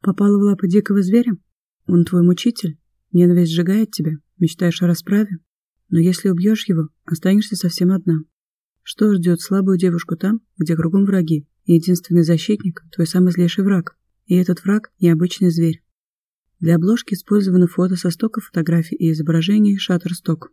Попала в лапы дикого зверя? Он твой мучитель? Ненависть сжигает тебя? Мечтаешь о расправе? Но если убьешь его, останешься совсем одна. Что ждет слабую девушку там, где кругом враги, и единственный защитник – твой самый злейший враг? И этот враг – необычный зверь. Для обложки использовано фото со стока фотографий и изображений Shutterstock.